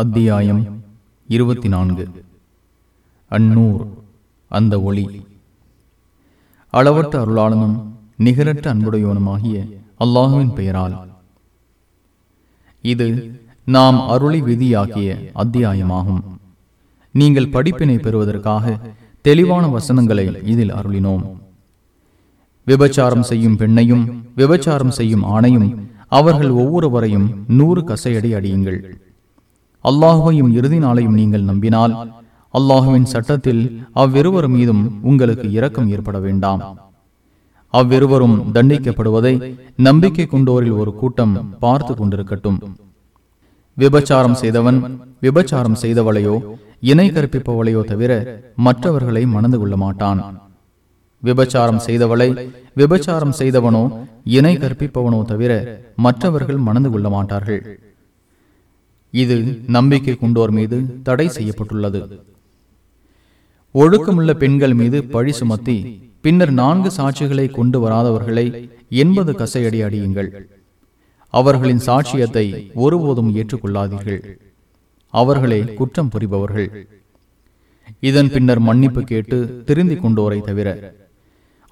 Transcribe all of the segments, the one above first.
அத்தியாயம் இருபத்தி நான்கு அந்நூர் அந்த ஒளி. அளவற்ற அருளாளனும் நிகரற்ற அன்புடையவனுமாகிய அல்லாஹுவின் பெயரால். இது நாம் அருளி விதியாக்கிய அத்தியாயமாகும். நீங்கள் படிப்பினை பெறுவதற்காக தெளிவான வசனங்களை இதில் அருளினோம். விபச்சாரம் செய்யும் பெண்ணையும் விபச்சாரம் செய்யும் ஆணையும் அவர்கள் ஒவ்வொருவரையும் நூறு கசையடி அடியுங்கள். அல்லாஹுவையும் இறுதி நாளையும் நீங்கள் நம்பினால் அல்லாஹுவின் சட்டத்தில் அவ்விருவர் மீதும் உங்களுக்கு இரக்கம் ஏற்பட வேண்டாம். அவ்விருவரும் தண்டிக்கப்படுவதை நம்பிக்கை கொண்டோரில் ஒரு கூட்டம் பார்த்து கொண்டிருக்கட்டும். விபச்சாரம் செய்தவன் விபச்சாரம் செய்தவளையோ இணை கற்பிப்பவளையோ தவிர மற்றவர்களை மணந்து கொள்ள மாட்டான். விபச்சாரம் செய்தவளை விபச்சாரம் செய்தவனோ இணை கற்பிப்பவனோ தவிர மற்றவர்கள் மணந்து கொள்ள மாட்டார்கள். இது நம்பிக்கை கொண்டோர் மீது தடை செய்யப்பட்டுள்ளது. ஒழுக்கமுள்ள பெண்கள் மீது பழி சுமத்தி பின்னர் நான்கு சாட்சிகளை கொண்டு வராதவர்களை எண்பது கசையடி அடியுங்கள். அவர்களின் சாட்சியத்தை ஒருபோதும் ஏற்றுக்கொள்ளாதீர்கள். அவர்களே குற்றம் புரிபவர்கள். இதன் பின்னர் மன்னிப்பு கேட்டு திருந்திக் கொண்டோரை தவிர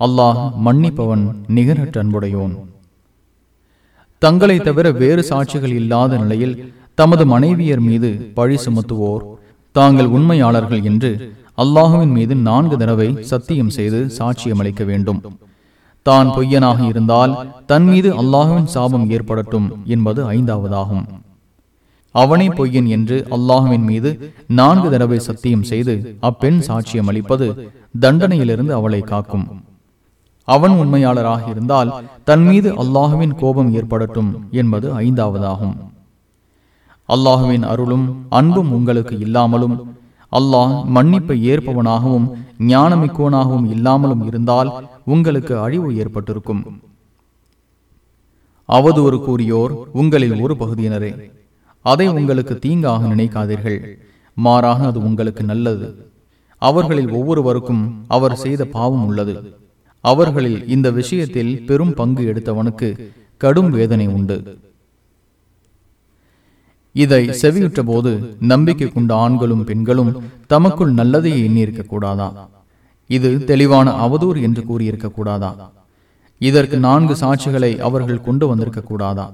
அல்லாஹ் மன்னிப்பவன் நிகரற்ற அன்புடையோன். தங்களை தவிர வேறு சாட்சிகள் இல்லாத நிலையில் தமது மனைவியர் மீது பழி சுமத்துவோர். தாங்கள் உண்மையாளர்கள் என்று அல்லாஹுவின் மீது நான்கு தடவை சத்தியம் செய்து சாட்சியம் அளிக்க வேண்டும். தான் பொய்யனாக இருந்தால் தன் மீது அல்லாஹுவின் சாபம் ஏற்படட்டும் என்பது ஐந்தாவதாகும். அவனே பொய்யன் என்று அல்லாஹுவின் மீது நான்கு தடவை சத்தியம் செய்து அப்பெண் சாட்சியம் அளிப்பது தண்டனையிலிருந்து அவளை காக்கும். அவன் உண்மையாளராக இருந்தால் தன் மீது அல்லாஹுவின் கோபம் ஏற்படட்டும் என்பது ஐந்தாவதாகும். அல்லாஹுவின் அருளும் அன்பும் உங்களுக்கு இல்லாமலும் அல்லாஹ் மன்னிப்பை ஏற்பவனாகவும் ஞானமிக்கோனாகவும் இல்லாமலும் இருந்தால் உங்களுக்கு அழிவு ஏற்பட்டிருக்கும். அவதூறு கூறியோர் உங்களில் ஒரு பகுதியினரே அதை உங்களுக்கு தீங்காக நினைக்காதீர்கள். மாறாக அது உங்களுக்கு நல்லது. அவர்களில் ஒவ்வொருவருக்கும் அவர் செய்த பாவம் உள்ளது. அவர்களில் இந்த விஷயத்தில் பெரும் பங்கு எடுத்தவனுக்கு கடும் வேதனை உண்டு. இதை செவியுற்ற போது நம்பிக்கை கொண்ட ஆண்களும் பெண்களும் தமக்குள் நல்லதையே எண்ணியிருக்க கூடாதா இது தெளிவான அவதூறு என்று கூறியிருக்க கூடாதா இதற்கு நான்கு சாட்சிகளை அவர்கள் கொண்டு வந்திருக்க கூடாதா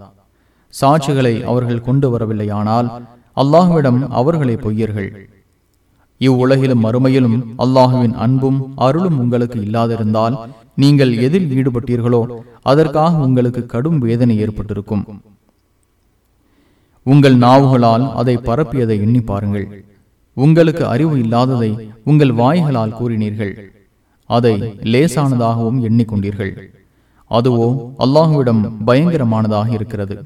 சாட்சிகளை அவர்கள் கொண்டு வரவில்லையானால் அல்லாஹுவிடம் அவர்களை பொய்யர்கள். இவ்வுலகிலும் மறுமையிலும் அல்லாஹுவின் அன்பும் அருளும் உங்களுக்கு இல்லாதிருந்தால் நீங்கள் எதில் ஈடுபட்டீர்களோ அதற்காக உங்களுக்கு கடும் வேதனை ஏற்பட்டிருக்கும். உங்கள் நாவுகளால் அதை பரப்பியதை எண்ணி பாருங்கள். உங்களுக்கு அறிவு இல்லாததை உங்கள் வாய்களால் கூறினீர்கள். அதை லேசானதாகவும் எண்ணிக்கொண்டீர்கள். அதுவோ அல்லாஹுவிடம் பயங்கரமானதாக இருக்கிறது.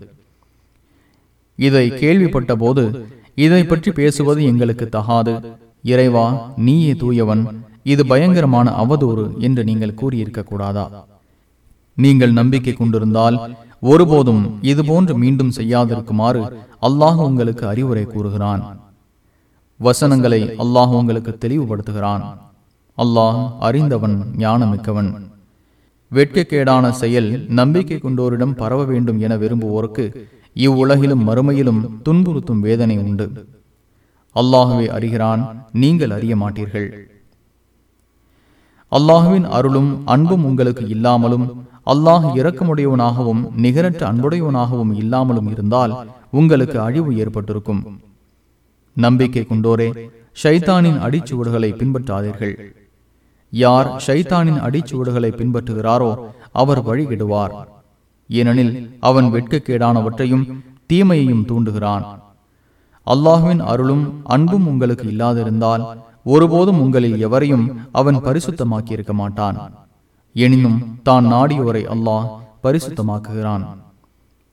இதை கேள்விப்பட்ட போது இதை பற்றி பேசுவது எங்களுக்கு தகாது. இறைவா நீயே தூயவன். இது பயங்கரமான அவதூறு என்று நீங்கள் கூறியிருக்க கூடாதா நீங்கள் நம்பிக்கை கொண்டிருந்தால் ஒருபோதும் இதுபோன்று மீண்டும் செய்யாதிருக்குமாறு அல்லாஹ் உங்களுக்கு அறிவுரை கூறுகிறான். வசனங்களை அல்லாஹ் உங்களுக்கு தெளிவுபடுத்துகிறான். அல்லாஹ் அறிந்தவன் ஞானமிக்கவன். வெட்கக்கேடான செயல் நம்பிக்கை கொண்டோரிடம் பரவ வேண்டும் என விரும்புவோருக்கு இவ்வுலகிலும் மறுமையிலும் துன்புறுத்தும் வேதனை உண்டு. அல்லாஹுவே அறிகிறான் நீங்கள் அறிய மாட்டீர்கள். அல்லாஹுவின் அருளும் அன்பும் உங்களுக்கு இல்லாமலும் அல்லாஹ் இரக்கமுடையவனாகவும் நிகரற்ற அன்புடையவனாகவும் இல்லாமலும் இருந்தால் உங்களுக்கு அழிவு ஏற்பட்டிருக்கும். நம்பிக்கை கொண்டோரே ஷைத்தானின் அடிச்சுவடுகளை பின்பற்றாதீர்கள். யார் ஷைத்தானின் அடிச்சுவடுகளை பின்பற்றுகிறாரோ அவர் வழிகிடுவார். ஏனெனில் அவன் வெட்கக்கேடானவற்றையும் தீமையையும் தூண்டுகிறான். அல்லாஹுவின் அருளும் அன்பும் உங்களுக்கு இல்லாதிருந்தால் ஒருபோதும் உங்களில் எவரையும் அவன் பரிசுத்தமாக்கி இருக்க மாட்டான். எனினும் தான் நாடியோரை அல்லாஹ் பரிசுத்தமாக்குகிறான்.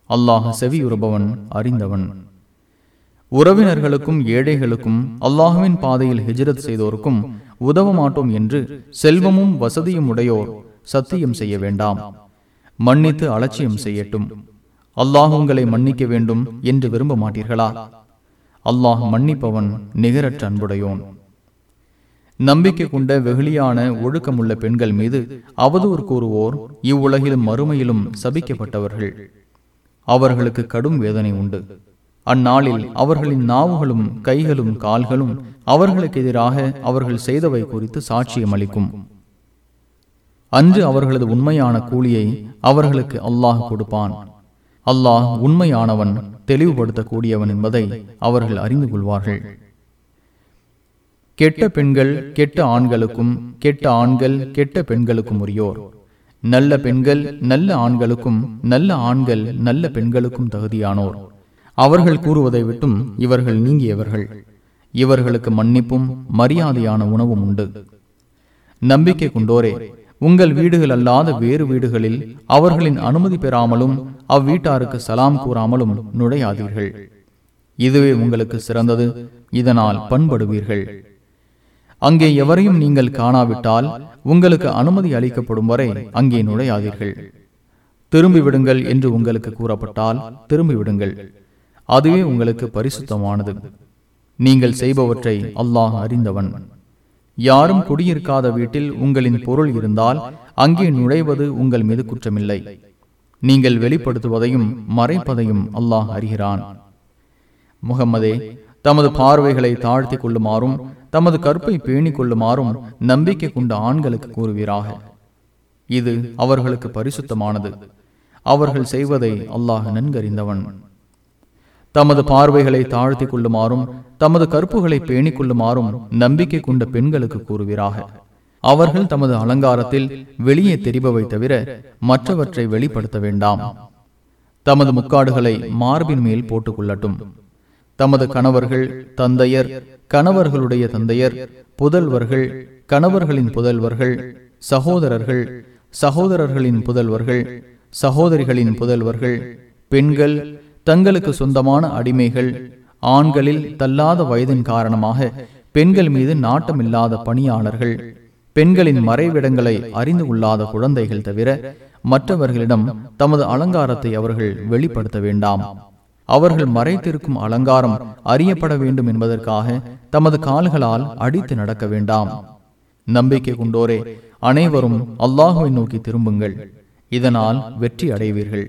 அல்லாஹ் செவியுறுபவன் அறிந்தவன். உறவினர்களுக்கும் ஏழைகளுக்கும் அல்லாஹுவின் பாதையில் ஹிஜரத் செய்தோருக்கும் உதவ மாட்டோம் என்று செல்வமும் வசதியும் உடையோர் சத்தியம் செய்ய வேண்டாம். மன்னித்து அலட்சியம் செய்யட்டும். அல்லாஹ் உங்களை மன்னிக்க வேண்டும் என்று விரும்ப மாட்டீர்களா அல்லாஹ் மன்னிப்பவன் நிகரற்ற அன்புடையோன். நம்பிக்கை கொண்ட வெகுளியான ஒழுக்கமுள்ள பெண்கள் மீது அவதூறு கூறுவோர் இவ்வுலகிலும் மறுமையிலும் சபிக்கப்பட்டவர்கள். அவர்களுக்கு கடும் வேதனை உண்டு. அந்நாளில் அவர்களின் நாவுகளும் கைகளும் கால்களும் அவர்களுக்கு எதிராக அவர்கள் செய்தவை குறித்து சாட்சியம் அளிக்கும். அன்று அவர்களது உண்மையான கூலியை அவர்களுக்கு அல்லாஹ் கொடுப்பான். அல்லாஹ் உண்மையானவன் தெளிவுபடுத்தக்கூடியவன் என்பதை அவர்கள் அறிந்து கொள்வார்கள். கெட்ட பெண்கள் கெட்ட ஆண்களுக்கும் கெட்ட ஆண்கள் கெட்ட பெண்களுக்கும் உரியோர். நல்ல பெண்கள் நல்ல ஆண்களுக்கும் நல்ல ஆண்கள் நல்ல பெண்களுக்கும் தகுதியானோர். அவர்கள் கூறுவதை விட்டும் இவர்கள் நீங்கியவர்கள். இவர்களுக்கு மன்னிப்பும் மரியாதையான உணவும் உண்டு. நம்பிக்கை கொண்டோரே உங்கள் வீடுகள் அல்லாத வேறு வீடுகளில் அவர்களின் அனுமதி பெறாமலும் அவ்வீட்டாருக்கு சலாம் கூறாமலும் நுழையாதீர்கள். இதுவே உங்களுக்கு சிறந்தது இதனால் பண்படுவீர்கள். அங்கே எவரையும் நீங்கள் காணாவிட்டால் உங்களுக்கு அனுமதி அளிக்கப்படும் வரை அங்கே நுழையாதீர்கள். திரும்பிவிடுங்கள் என்று உங்களுக்கு கூறப்பட்டால் திரும்பிவிடுங்கள். அதுவே உங்களுக்கு பரிசுத்தமானது. நீங்கள் செய்பவற்றை அல்லாஹ் அறிந்தவன். யாரும் குடியிருக்காத வீட்டில் உங்களின் பொருள் இருந்தால் அங்கே நுழைவது உங்கள் மீது குற்றமில்லை. நீங்கள் வெளிப்படுத்துவதையும் மறைப்பதையும் அல்லாஹ் அறிகிறான். முகம்மதே தமது பார்வைகளை தாழ்த்தி கொள்ளுமாறும் தமது கற்பை பேணிக் கொள்ளுமாறும் நம்பிக்கை கொண்ட ஆண்களுக்கு கூறுவீராக. இது அவர்களுக்கு பரிசுத்தமானது. அவர்கள் செய்வதை அல்லாஹ் நன்கறிந்தவன். தமது பார்வைகளை தாழ்த்தி கொள்ளுமாறும் தமது கற்புகளை பேணிக் கொள்ளுமாறும் நம்பிக்கை கொண்ட பெண்களுக்கு கூறுவீராக. அவர்கள் தமது அலங்காரத்தில் வெளியே தெரிபவை தவிர மற்றவற்றை வெளிப்படுத்த வேண்டாம். தமது முக்காடுகளை மார்பின் மேல் போட்டுக் கொள்ளட்டும் தமது கணவர்கள் தந்தையர் கணவர்களுடைய தந்தையர் புதல்வர்கள் கணவர்களின் புதல்வர்கள் சகோதரர்கள் சகோதரர்களின் புதல்வர்கள் சகோதரிகளின் புதல்வர்கள் பெண்கள் தங்களுக்கு சொந்தமான அடிமைகள் ஆண்களில் தள்ளாத வயதின் காரணமாக பெண்கள் மீது நாட்டமில்லாத பணியாளர்கள் பெண்களின் மறைவிடங்களை அறிந்து கொள்ளாத குழந்தைகள் தவிர மற்றவர்களிடம் தமது அலங்காரத்தை அவர்கள் வெளிப்படுத்த வேண்டாம். அவர்கள் மறைத்திருக்கும் அலங்காரம் அறியப்பட வேண்டும் என்பதற்காக தமது கால்களால் அடித்து நடக்க வேண்டாம். நம்பிக்கை கொண்டோரே அனைவரும் அல்லாஹுவை நோக்கி திரும்புங்கள். இதனால் வெற்றி அடைவீர்கள்.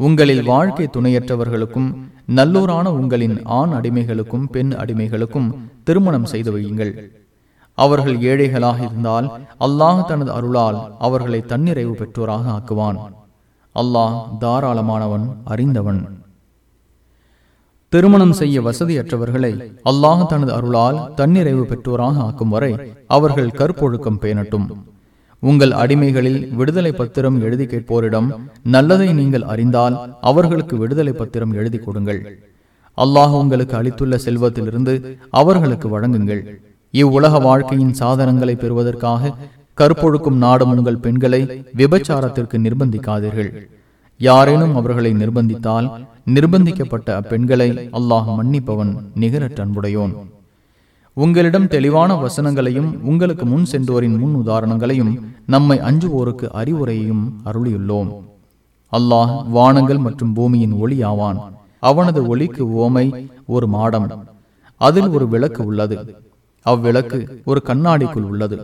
உங்களில் வாழ்க்கை துணையற்றவர்களுக்கும் நல்லோரான உங்களின் ஆண் அடிமைகளுக்கும் பெண் அடிமைகளுக்கும் திருமணம் செய்து வையுங்கள். அவர்கள் ஏழைகளாக இருந்தால் அல்லாஹ் தனது அருளால் அவர்களை தன்னிறைவு பெற்றோராக ஆக்குவான். அல்லாஹ் தாராளமானவன் அறிந்தவன். திருமணம் செய்ய வசதியற்றவர்களை அல்லாஹ் தனது அருளால் தன்னிறைவு பெற்றோராக ஆக்கும் வரை அவர்கள் கற்பொழுக்கம் பேணட்டும். உங்கள் அடிமைகளில் விடுதலை பத்திரம் எழுதி கேட்போரிடம் நல்லதை நீங்கள் அறிந்தால் அவர்களுக்கு விடுதலை பத்திரம் எழுதி கொடுங்கள். அல்லாஹ் உங்களுக்கு அளித்துள்ள செல்வத்திலிருந்து அவர்களுக்கு வழங்குங்கள். இவ்வுலக வாழ்க்கையின் சாதனங்களை பெறுவதற்காக கற்பொழுக்கும் நாடும் உங்கள் பெண்களை விபச்சாரத்திற்கு நிர்பந்திக்காதீர்கள். யாரேனும் அவர்களை நிர்பந்தித்தால் நிர்பந்திக்கப்பட்ட அப்பெண்களை அல்லாஹ் மன்னிப்பவன் நிகரற்ற அன்புடையோன். உங்களிடம் தெளிவான வசனங்களையும் உங்களுக்கு முன் சென்றோரின் முன் உதாரணங்களையும் நம்மை அஞ்சுவோருக்கு அறிவுரையையும் அருளியுள்ளோம். அல்லாஹ் வானங்கள் மற்றும் பூமியின் ஒளி ஆவான் அவனது ஒளிக்கு ஓமை ஒரு மாடம். அதில் ஒரு விளக்கு உள்ளது. அவ்விளக்கு ஒரு கண்ணாடிக்குள் உள்ளது.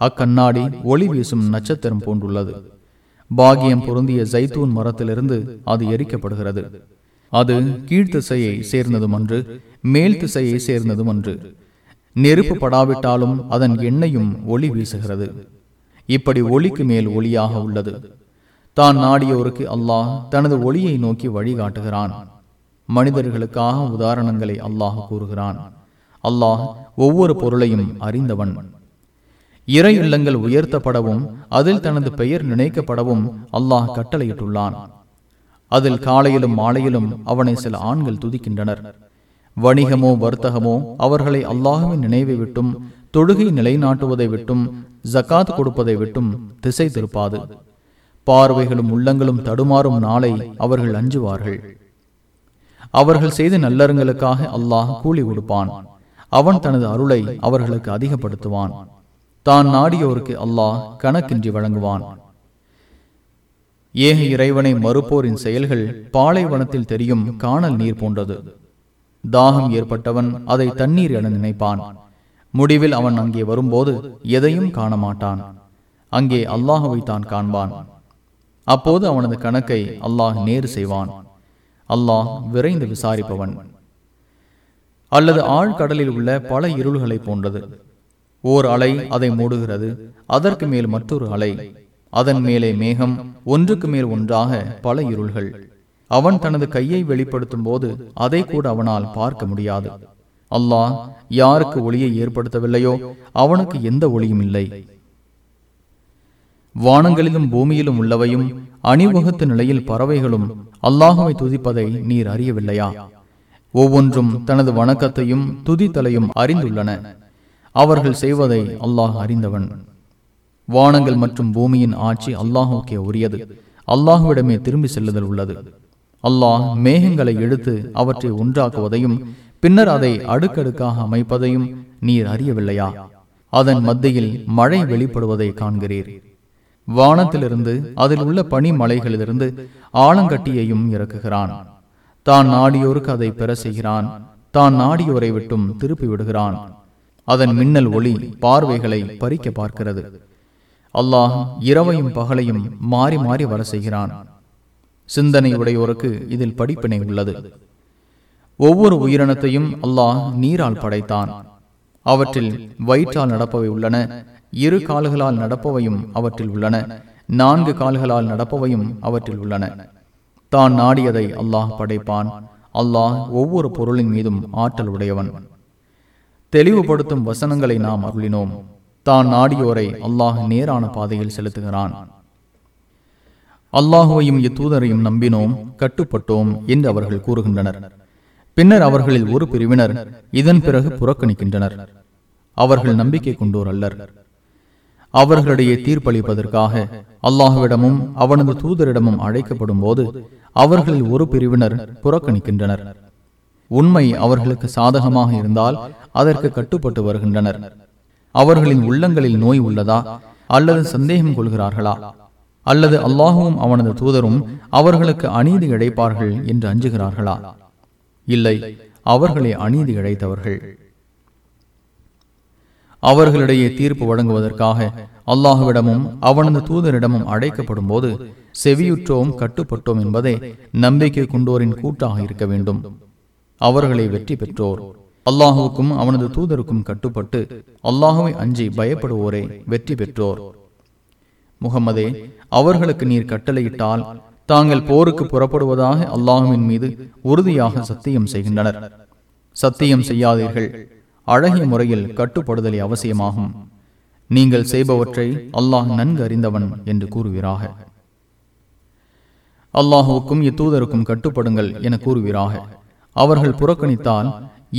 அக்கண்ணாடி ஒளி வீசும் நட்சத்திரம் போன்றுள்ளது. பாகியம் பொருந்திய ஜைத்தூன் மரத்திலிருந்து அது எரிக்கப்படுகிறது. அது கீழ்த்திசையை சேர்ந்ததும் அன்று மேல் திசையை சேர்ந்ததும் அன்று நெருப்பு படாவிட்டாலும் அதன் எண்ணெயும் ஒளி வீசுகிறது. இப்படி ஒளிக்கு மேல் ஒளியாக உள்ளது. தான் நாடியோருக்கு அல்லாஹ் தனது ஒளியை நோக்கி வழிகாட்டுகிறான். மனிதர்களுக்காக உதாரணங்களை அல்லாஹ் கூறுகிறான். அல்லாஹ் ஒவ்வொரு பொருளையும் அறிந்தவன். இறை இல்லங்கள் உயர்த்தப்படவும் அதில் தனது பெயர் நினைக்கப்படவும் அல்லாஹ் கட்டளையிட்டுள்ளான். அதில் காலையிலும் மாலையிலும் அவனை சில ஆண்கள் துதிக்கின்றனர். வணிகமோ வர்த்தகமோ அவர்களை அல்லாஹுவின் நினைவை விட்டும் தொழுகை நிலைநாட்டுவதை விட்டும் ஜக்காத் கொடுப்பதை விட்டும் திசை திருப்பாது. பார்வைகளும் உள்ளங்களும் தடுமாறும் நாளை அவர்கள் அஞ்சுவார்கள். அவர்கள் செய்த நல்லறங்களுக்காக அல்லாஹ் கூலி கொடுப்பான். அவன் தனது அருளை அவர்களுக்கு அதிகப்படுத்துவான். தான் நாடியோருக்கு அல்லாஹ் கணக்கின்றி வழங்குவான். ஏக இறைவனை மறுப்போரின் செயல்கள் பாலைவனத்தில் தெரியும் காணல் நீர் போன்றது. தாகம் ஏற்பட்டவன் அதை தண்ணீர் என நினைப்பான். முடிவில் அவன் அங்கே வரும்போது எதையும் காண மாட்டான் அங்கே அல்லாஹுவை தான் காண்பான். அப்போது அவனது கணக்கை அல்லாஹ் நேரு செய்வான். அல்லாஹ் விரைந்து விசாரிப்பவன். அல்லது ஆழ்கடலில் உள்ள பல இருள்களை போன்றது. ஓர் அலை அதை மூடுகிறது. அதற்கு மேல் மற்றொரு அலை. அதன் மேலே மேகம் ஒன்றுக்கு மேல் ஒன்றாக பல இருள்கள். அவன் தனது கையை வெளிப்படுத்தும் போது அதை கூட அவனால் பார்க்க முடியாது. அல்லாஹ் யாருக்கு ஒளியை ஏற்படுத்தவில்லையோ அவனுக்கு எந்த ஒளியும் இல்லை. வானங்களிலும் பூமியிலும் உள்ளவையும் அணிவகுத்த நிலையில் பறவைகளும் அல்லாஹுவை துதிப்பதை நீர் அறியவில்லையா? ஒவ்வொன்றும் தனது வணக்கத்தையும் துதித்தலையும் அறிந்துள்ளன. அவர்கள் செய்வதை அல்லாஹ் அறிந்தவன். வானங்கள் மற்றும் பூமியின் ஆட்சி அல்லாஹுக்கே உரியது. அல்லாஹுவிடமே திரும்பி செல்லுதல் உள்ளது. அல்லாஹ் மேகங்களை எடுத்து அவற்றை ஒன்றாக்குவதையும் பின்னர் அதை அடுக்கடுக்காக அமைப்பதையும் நீர் அறியவில்லையா? அதன் மத்தியில் மழை வெளிப்படுவதை காண்கிறீர். வானத்திலிருந்து அதில் உள்ள பனிமலைகளிலிருந்து ஆலங்கட்டியையும் இறக்குகிறான். தான் நாடியோருக்கு அதை பெற செய்கிறான். தான் நாடியோரை விட்டும் திருப்பி விடுகிறான். அதன் மின்னல் ஒளி பார்வைகளை பறிக்க பார்க்கிறது. அல்லாஹ் இரவையும் பகலையும் மாறி மாறி வர செய்கிறான். சிந்தனை உடையோருக்கு இதில் படிப்பினை உள்ளது. ஒவ்வொரு உயிரினத்தையும் அல்லாஹ் நீரால் படைத்தான். அவற்றில் வயிற்றால் நடப்பவை உள்ளன இரு கால்களால் நடப்பவையும் அவற்றில் உள்ளன நான்கு கால்களால் நடப்பவையும் அவற்றில் உள்ளன. தான் நாடியதை அல்லாஹ் படைப்பான். அல்லாஹ் ஒவ்வொரு பொருளின் மீதும் ஆற்றல் உடையவன். தெளிவுபடுத்தும் வசனங்களை நாம் அருளினோம். தான் நாடியோரை அல்லாஹ் நேரான பாதையில் செலுத்துகிறான். அல்லாஹுவையும் இத்தூதரையும் நம்பினோம் கட்டுப்பட்டோம் என்று அவர்கள் கூறுகின்றனர். பின்னர் அவர்களில் ஒரு பிரிவினர் இதன் பிறகு புறக்கணிக்கின்றனர். அவர்கள் நம்பிக்கை கொண்டோர் அல்லர். அவர்களிடையே தீர்ப்பளிப்பதற்காக அல்லாஹுவிடமும் அவனது தூதரிடமும் அழைக்கப்படும் போது அவர்களில் ஒரு பிரிவினர் புறக்கணிக்கின்றனர். உண்மை அவர்களுக்கு சாதகமாக இருந்தால் அதற்கு கட்டுப்பட்டு வருகின்றனர். அவர்களின் உள்ளங்களில் நோய் உள்ளதா? அல்லது சந்தேகம் கொள்கிறார்களா? அல்லது அல்லாஹுவும் அவனது தூதரும் அவர்களுக்கு அநீதி இழைப்பார்கள் என்று அஞ்சுகிறார்களா? இல்லை அவர்களே அநீதி இழைத்தவர்கள். அவர்களிடையே தீர்ப்பு வழங்குவதற்காக அல்லாஹுவிடமும் அவனது தூதரிடமும் அழைக்கப்படும் போது செவியுற்றோம் கட்டுப்பட்டோம் என்பதே நம்பிக்கை கொண்டோரின் கூட்டாக இருக்க வேண்டும். அவர்களை வெற்றி பெற்றோர். அல்லாஹுவுக்கும் அவனது தூதருக்கும் கட்டுப்பட்டு அல்லாஹுவை அஞ்சி பயப்படுவோரே வெற்றி பெற்றோர். முகமதே அவர்களுக்கு நீர் கட்டளையிட்டால் தாங்கள் போருக்கு புறப்படுவதாக அல்லாஹுவின் மீது உறுதியாக சத்தியம் செய்கின்றனர். சத்தியம் செய்யாதீர்கள். அழகிய முறையில் கட்டுப்படுதலை அவசியமாகும். நீங்கள் செய்பவற்றை அல்லாஹ் நன்கு அறிந்தவன் என்று கூறுகிறாக அல்லாஹுவுக்கும் இத்தூதருக்கும் கட்டுப்படுங்கள் என கூறுகிறார்கள் அவர்கள் புறக்கணித்தால்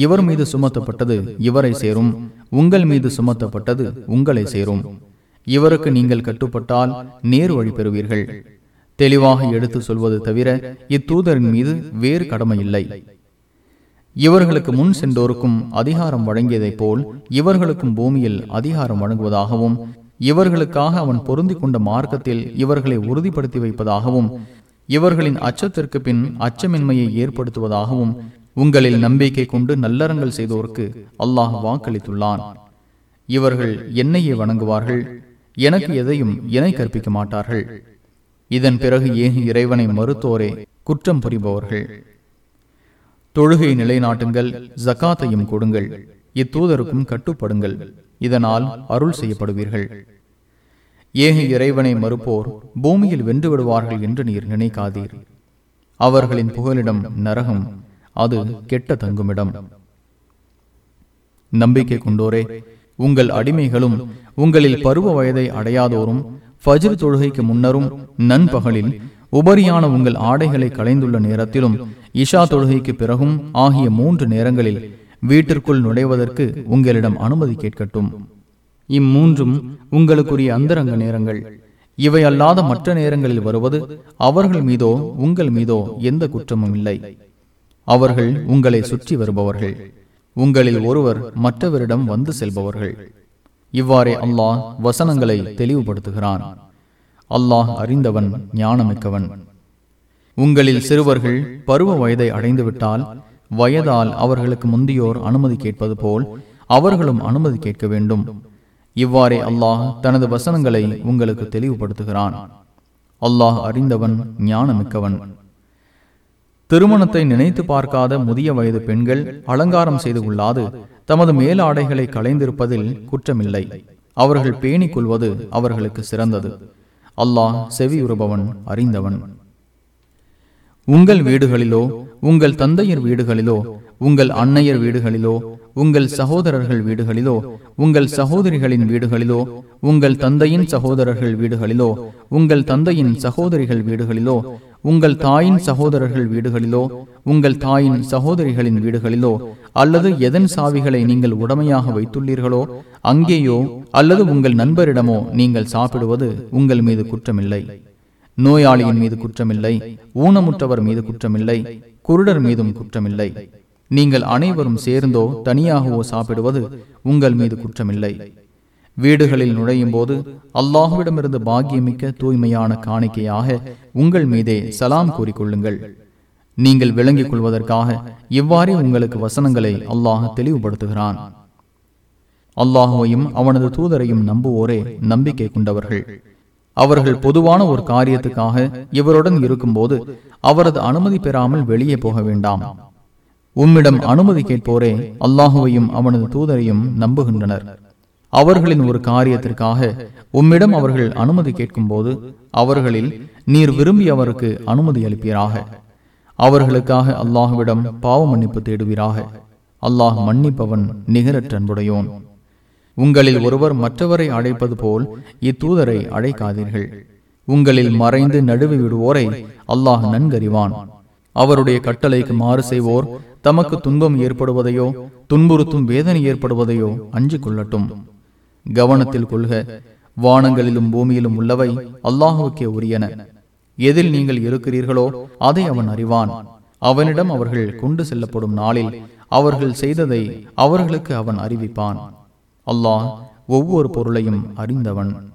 இவர் மீது சுமத்தப்பட்டது இவரை சேரும் உங்கள் மீது சுமத்தப்பட்டது உங்களை சேரும். இவருக்கு நீங்கள் கட்டுப்பட்டால் நேர் வழி பெறுவீர்கள். தெளிவாக எடுத்து சொல்வது தவிர இத்தூதரின் மீது வேறு கடமை இல்லை. இவர்களுக்கு முன் சென்றோருக்கும் அதிகாரம் வழங்கியதைப் போல் இவர்களுக்கும் பூமியில் அதிகாரம் வழங்குவதாகவும் இவர்களுக்காக அவன் பொருந்தி கொண்ட மார்க்கத்தில் இவர்களை உறுதிப்படுத்தி வைப்பதாகவும் இவர்களின் அச்சத்திற்கு பின் அச்சமின்மையை ஏற்படுத்துவதாகவும் உங்களில் நம்பிக்கை கொண்டு நல்லறங்கள் செய்தோருக்கு அல்லாஹ் வாக்களித்துள்ளான். இவர்கள் என்னையே வணங்குவார்கள் எனக்கு எதையும் இணை கற்பிக்க மாட்டார்கள். இதன் பிறகு ஏன் இறைவனை மறுத்தோரே குற்றம் புரிபவர்கள்? தொழுகை நிலைநாட்டுங்கள் ஜக்காத்தையும் கொடுங்கள் இத்தூதருக்கும் கட்டுப்படுங்கள் இதனால் அருள் செய்யப்படுவீர்கள். ஏக இறைவனை மறுப்போர் பூமியில் வென்று விடுவார்கள் என்று நீர் நினைக்காதீர். அவர்களின் புகலிடம் நரகம் அது கெட்ட தங்குமிடம். நம்பிக்கை கொண்டோரே உங்கள் அடிமைகளும் உங்களில் பருவ வயதை அடையாதோரும் ஃபஜ்ர் தொழுகைக்கு முன்னரும் நண்பகலில் உபரியான உங்கள் ஆடைகளை களைந்துள்ள நேரத்திலும் இஷா தொழுகைக்கு பிறகும் ஆகிய மூன்று நேரங்களில் வீட்டிற்குள் நுழைவதற்கு உங்களிடம் அனுமதி கேட்கட்டும். இம்மூன்றும் உங்களுக்குரிய அந்தரங்க நேரங்கள். இவை அல்லாத மற்ற நேரங்களில் வருவது அவர்கள் மீதோ உங்கள் மீதோ எந்த குற்றமும் இல்லை. அவர்கள் உங்களை சுற்றி வருபவர்கள். உங்களில் ஒருவர் மற்றவரிடம் வந்து செல்பவர்கள். இவ்வாறே அல்லாஹ் வசனங்களை தெளிவுபடுத்துகிறான். அல்லாஹ் அறிந்தவன் ஞானமிக்கவன். உங்களில் சிறுவர்கள் பருவ வயதை அடைந்துவிட்டால் வயதால் அவர்களுக்கு முந்தியோர் அனுமதி கேட்பது போல் அவர்களும் அனுமதி கேட்க வேண்டும். இவ்வாறே அல்லாஹ் தனது வசனங்களை உங்களுக்கு தெளிவுபடுத்துகிறான். அல்லாஹ் அறிந்தவன் ஞானமிக்கவன். திருமணத்தை நினைத்து பார்க்காத முதிய வயது பெண்கள் அலங்காரம் செய்து கொள்ளாது தமது மேலாடைகளை களைந்திருப்பதில் குற்றமில்லை. அவர்கள் பேணிக் கொள்வது அவர்களுக்கு சிறந்தது. அல்லாஹ் செவியுறுபவன் அறிந்தவன். உங்கள் வீடுகளிலோ உங்கள் தந்தையர் வீடுகளிலோ உங்கள் அன்னையர் வீடுகளிலோ உங்கள் சகோதரர்கள் வீடுகளிலோ உங்கள் சகோதரிகளின் வீடுகளிலோ உங்கள் தந்தையின் சகோதரர்கள் வீடுகளிலோ உங்கள் தந்தையின் சகோதரிகள் வீடுகளிலோ உங்கள் தாயின் சகோதரர்கள் வீடுகளிலோ உங்கள் தாயின் சகோதரிகளின் வீடுகளிலோ அல்லது எதன் சாவிகளை நீங்கள் உடமையாக வைத்துள்ளீர்களோ அங்கேயோ அல்லது உங்கள் நண்பரிடமோ நீங்கள் சாப்பிடுவது உங்கள் மீது குற்றமில்லை. நோயாளியின் மீது குற்றமில்லை ஊனமுற்றவர் மீது குற்றமில்லை குருடர் மீதும் குற்றமில்லை. நீங்கள் அனைவரும் சேர்ந்தோ தனியாகவோ சாப்பிடுவது உங்கள் மீது குற்றமில்லை. வீடுகளில் நுழையும் போது அல்லாஹுவிடமிருந்து பாக்கியமிக்க தூய்மையான காணிக்கையாக உங்கள் மீதே சலாம் கூறிக்கொள்ளுங்கள். நீங்கள் விளங்கிக் கொள்வதற்காக இவ்வாறே உங்களுக்கு வசனங்களை அல்லாஹ் தெளிவுபடுத்துகிறான். அல்லாஹுவையும் அவனது தூதரையும் நம்புவோரே நம்பிக்கை கொண்டவர்கள். அவர்கள் பொதுவான ஒரு காரியத்துக்காக இவருடன் இருக்கும்போது அவரது அனுமதி பெறாமல் வெளியே போக வேண்டாம். உம்மிடம் அனுமதி கேட்போரே அல்லாஹுவையும் அவனது தூதரையும் நம்புகின்றனர். அவர்களின் ஒரு காரியத்திற்காக உம்மிடம் அவர்கள் அனுமதி கேட்கும் போது அவர்களில் நீர் விரும்பி அவருக்கு அனுமதி அளிப்பீராக. அவர்களுக்காக அல்லாஹுவிடம் பாவ மன்னிப்பு தேடுவீராக. அல்லாஹ் மன்னிப்பவன் நிகரற்றன்புடையோன். உங்களில் ஒருவர் மற்றவரை அழைப்பது போல் இத்தூதரை அழைக்காதீர்கள். உங்களில் மறைந்து நடுவி விடுவோரை அல்லாஹ் நன்கறிவான். அவருடைய கட்டளைக்கு மாறு செய்வோர் தமக்கு துன்பம் ஏற்படுவதையோ துன்புறுத்தும் வேதனை ஏற்படுவதையோ அஞ்சு கொள்ளட்டும். கவனத்தில் கொள்க வானங்களிலும் பூமியிலும் உள்ளவை அல்லாஹுக்கே உரியன. எதில் நீங்கள் இருக்கிறீர்களோ அதை அவன் அறிவான். அவனிடம் அவர்கள் கொண்டு செல்லப்படும் நாளில் அவர்கள் செய்ததை அவர்களுக்கு அவன் அறிவிப்பான். அல்லாஹ் ஒவ்வொரு பொருளையும் அறிந்தவன்.